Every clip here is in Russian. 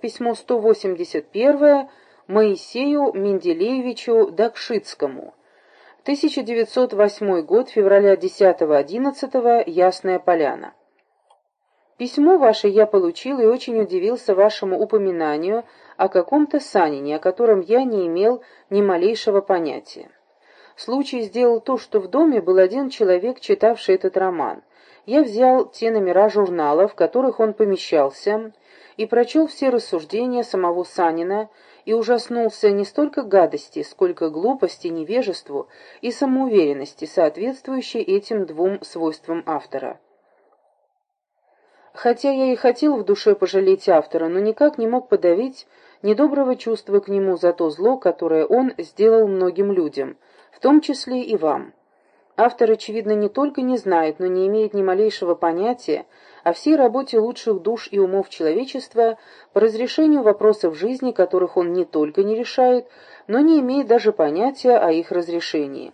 Письмо 181 Моисею Менделеевичу Дакшицкому. 1908 год, февраля 10-11, Ясная Поляна. Письмо ваше я получил и очень удивился вашему упоминанию о каком-то Санине, о котором я не имел ни малейшего понятия. Случай сделал то, что в доме был один человек, читавший этот роман. Я взял те номера журнала, в которых он помещался, и прочел все рассуждения самого Санина и ужаснулся не столько гадости, сколько глупости, невежеству и самоуверенности, соответствующей этим двум свойствам автора. Хотя я и хотел в душе пожалеть автора, но никак не мог подавить недоброго чувства к нему за то зло, которое он сделал многим людям, в том числе и вам. Автор, очевидно, не только не знает, но не имеет ни малейшего понятия о всей работе лучших душ и умов человечества по разрешению вопросов жизни, которых он не только не решает, но не имеет даже понятия о их разрешении.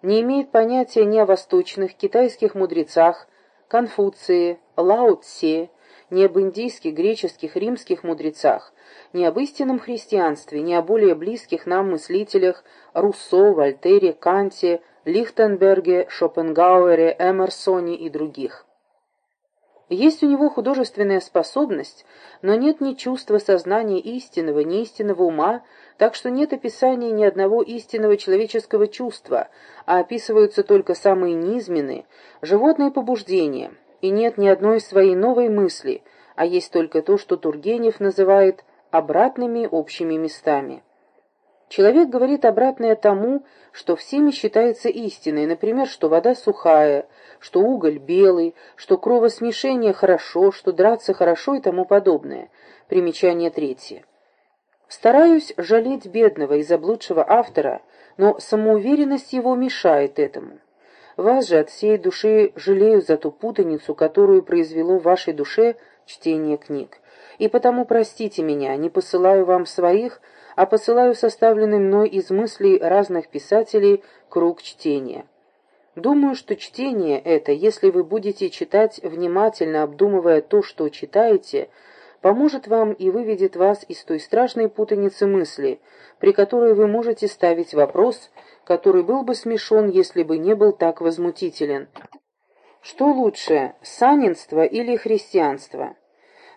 Не имеет понятия ни о восточных китайских мудрецах, Конфуции, Лао Цсе, ни об индийских, греческих, римских мудрецах, ни об истинном христианстве, ни о более близких нам мыслителях Руссо, Вольтере, Канте, Лихтенберге, Шопенгауэре, Эмерсоне и других. Есть у него художественная способность, но нет ни чувства сознания истинного, ни истинного ума, так что нет описания ни одного истинного человеческого чувства, а описываются только самые низменные, животные побуждения, и нет ни одной своей новой мысли, а есть только то, что Тургенев называет обратными общими местами. Человек говорит обратное тому, что всеми считается истиной, например, что вода сухая, что уголь белый, что кровосмешение хорошо, что драться хорошо и тому подобное. Примечание третье. Стараюсь жалеть бедного и заблудшего автора, но самоуверенность его мешает этому. Вас же от всей души жалею за ту путаницу, которую произвело в вашей душе чтение книг. И потому простите меня, не посылаю вам своих, а посылаю составленный мной из мыслей разных писателей круг чтения. Думаю, что чтение это, если вы будете читать, внимательно обдумывая то, что читаете, поможет вам и выведет вас из той страшной путаницы мысли, при которой вы можете ставить вопрос, который был бы смешон, если бы не был так возмутителен. Что лучше, санинство или христианство?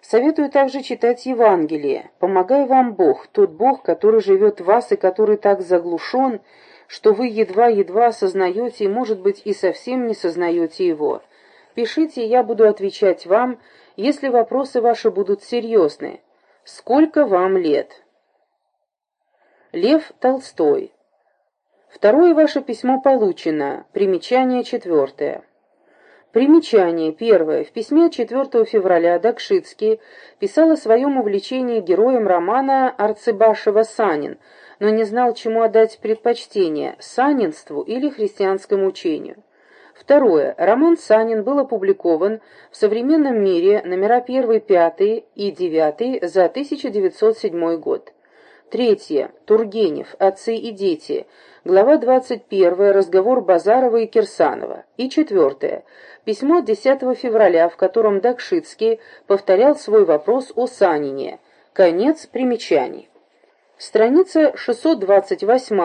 Советую также читать Евангелие. Помогай вам Бог, тот Бог, который живет в вас и который так заглушен, что вы едва-едва осознаете и, может быть, и совсем не сознаете его. Пишите, я буду отвечать вам, если вопросы ваши будут серьезные. Сколько вам лет? Лев Толстой. Второе ваше письмо получено. Примечание четвертое. Примечание. Первое. В письме 4 февраля Дакшицкий писал о своем увлечении героем романа Арцебашева «Санин», но не знал, чему отдать предпочтение – санинству или христианскому учению. Второе. Роман «Санин» был опубликован в «Современном мире» номера 1, 5 и 9 за 1907 год. Третье. Тургенев. Отцы и дети. Глава 21. Разговор Базарова и Кирсанова. И четвертое. Письмо 10 февраля, в котором Дакшицкий повторял свой вопрос о Санине. Конец примечаний. Страница 628